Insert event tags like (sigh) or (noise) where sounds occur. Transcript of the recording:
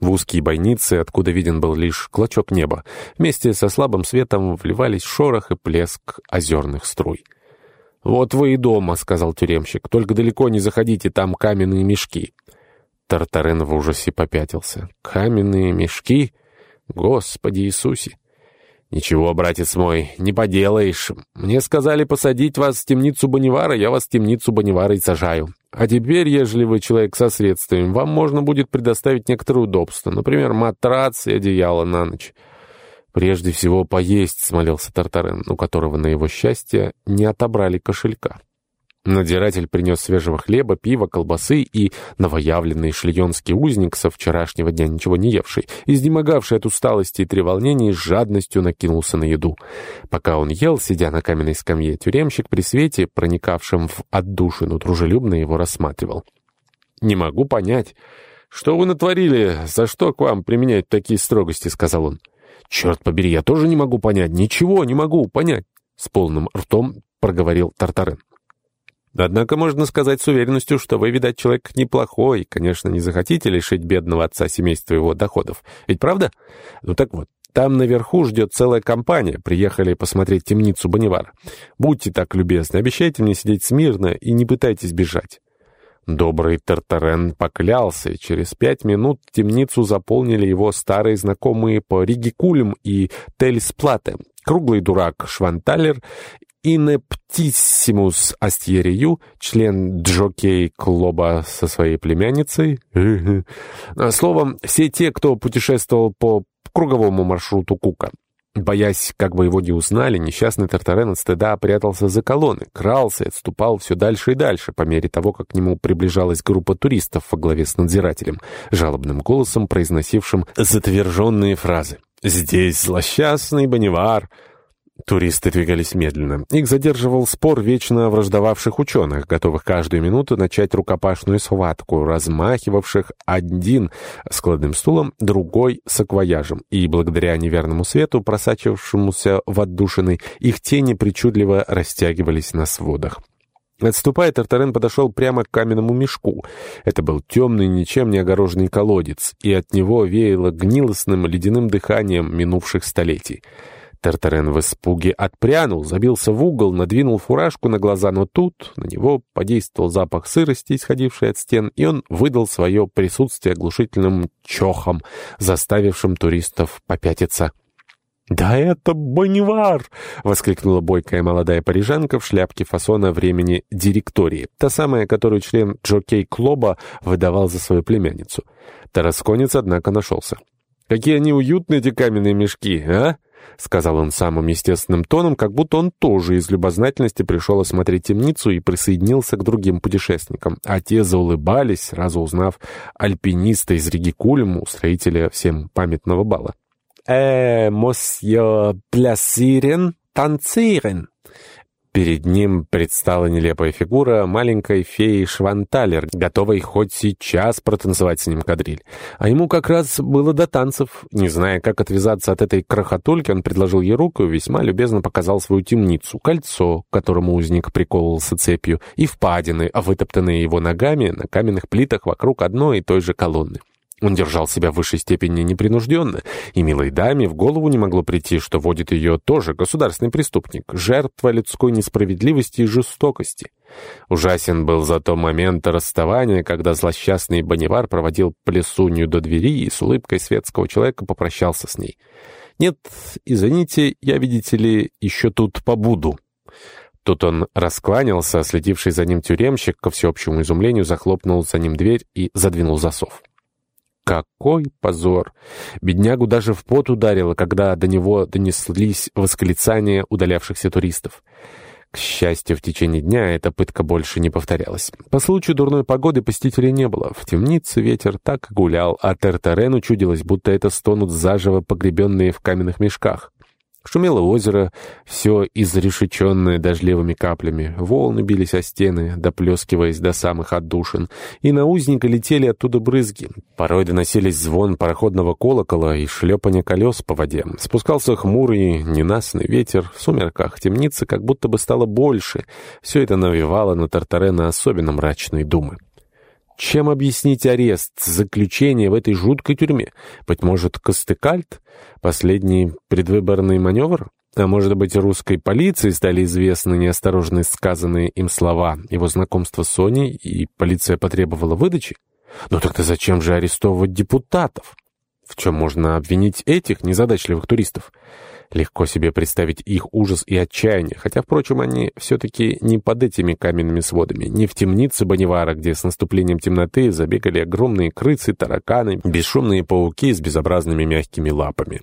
В узкие бойницы, откуда виден был лишь клочок неба, вместе со слабым светом вливались шорох и плеск озерных струй. «Вот вы и дома», — сказал тюремщик. «Только далеко не заходите, там каменные мешки». Тартарен в ужасе попятился. «Каменные мешки? Господи Иисусе!» «Ничего, братец мой, не поделаешь. Мне сказали посадить вас в темницу Бонивара, я вас в темницу Бонивара и сажаю. А теперь, ежели вы человек со средствами, вам можно будет предоставить некоторые удобства, например, матрац и одеяло на ночь». «Прежде всего поесть», — смолился Тартарен, у которого, на его счастье, не отобрали кошелька. Надзиратель принес свежего хлеба, пива, колбасы и новоявленный шлеенский узник со вчерашнего дня ничего не евший, изнемогавший от усталости и треволнений, с жадностью накинулся на еду. Пока он ел, сидя на каменной скамье, тюремщик при свете, проникавшем в отдушину, дружелюбно его рассматривал. «Не могу понять, что вы натворили, за что к вам применяют такие строгости?» — сказал он. «Черт побери, я тоже не могу понять, ничего не могу понять!» С полным ртом проговорил Тартарен. Однако можно сказать с уверенностью, что вы, видать, человек неплохой, конечно, не захотите лишить бедного отца семейства его доходов. Ведь правда? Ну так вот, там наверху ждет целая компания. Приехали посмотреть темницу Бонивар. Будьте так любезны, обещайте мне сидеть смирно и не пытайтесь бежать». Добрый Тартарен поклялся, и через пять минут темницу заполнили его старые знакомые по Ригикулем и Тельсплате, круглый дурак Шванталер Инептиссимус Астьерию, член Джокей Клоба со своей племянницей. (laughs) Словом, все те, кто путешествовал по круговому маршруту Кука. Боясь, как бы его не узнали, несчастный Тартарен от стыда прятался за колонны, крался и отступал все дальше и дальше, по мере того, как к нему приближалась группа туристов во главе с надзирателем, жалобным голосом произносившим затверженные фразы. «Здесь злосчастный Бонивар!» Туристы двигались медленно. Их задерживал спор вечно враждовавших ученых, готовых каждую минуту начать рукопашную схватку, размахивавших один складным стулом, другой саквояжем, и благодаря неверному свету, просачивавшемуся в отдушины, их тени причудливо растягивались на сводах. Отступая, Тартарен подошел прямо к каменному мешку. Это был темный, ничем не огороженный колодец, и от него веяло гнилостным ледяным дыханием минувших столетий. Тартарен в испуге отпрянул, забился в угол, надвинул фуражку на глаза, но тут на него подействовал запах сырости, исходивший от стен, и он выдал свое присутствие оглушительным чохом, заставившим туристов попятиться. «Да это Бонивар!» — воскликнула бойкая молодая парижанка в шляпке фасона времени директории, та самая, которую член Джокей Клоба выдавал за свою племянницу. Тарасконец, однако, нашелся. «Какие они уютные, эти каменные мешки, а?» — сказал он самым естественным тоном, как будто он тоже из любознательности пришел осмотреть темницу и присоединился к другим путешественникам. А те заулыбались, сразу узнав альпиниста из Ригикулему, устроителя всем памятного бала. «Э, мосье плясирен, танцирен», Перед ним предстала нелепая фигура маленькой феи Шванталер, готовой хоть сейчас протанцевать с ним кадриль. А ему как раз было до танцев. Не зная, как отвязаться от этой крохотульки, он предложил ей руку и весьма любезно показал свою темницу, кольцо, которому узник приковывался цепью, и впадины, вытоптанные его ногами на каменных плитах вокруг одной и той же колонны. Он держал себя в высшей степени непринужденно, и милой даме в голову не могло прийти, что водит ее тоже государственный преступник, жертва людской несправедливости и жестокости. Ужасен был зато момент расставания, когда злосчастный Бонивар проводил плесунью до двери и с улыбкой светского человека попрощался с ней. «Нет, извините, я, видите ли, еще тут побуду». Тут он раскланялся, следивший за ним тюремщик, ко всеобщему изумлению, захлопнул за ним дверь и задвинул засов. Какой позор! Беднягу даже в пот ударило, когда до него донеслись восклицания удалявшихся туристов. К счастью, в течение дня эта пытка больше не повторялась. По случаю дурной погоды посетителей не было. В темнице ветер так гулял, а Тертарену чудилось, будто это стонут заживо погребенные в каменных мешках. Шумело озеро, все изрешеченное дождливыми каплями. Волны бились о стены, доплескиваясь до самых отдушин. И на узника летели оттуда брызги. Порой доносились звон пароходного колокола и шлепание колес по воде. Спускался хмурый, ненастный ветер. В сумерках темницы как будто бы стало больше. Все это навевало на Тартарена особенно мрачные думы. Чем объяснить арест, заключение в этой жуткой тюрьме? Быть может, Костыкальт? Последний предвыборный маневр? А может быть, русской полиции стали известны неосторожно сказанные им слова, его знакомство с Соней, и полиция потребовала выдачи? Ну тогда зачем же арестовывать депутатов? В чем можно обвинить этих незадачливых туристов? Легко себе представить их ужас и отчаяние, хотя, впрочем, они все-таки не под этими каменными сводами, не в темнице Банивара, где с наступлением темноты забегали огромные крысы, тараканы, бесшумные пауки с безобразными мягкими лапами.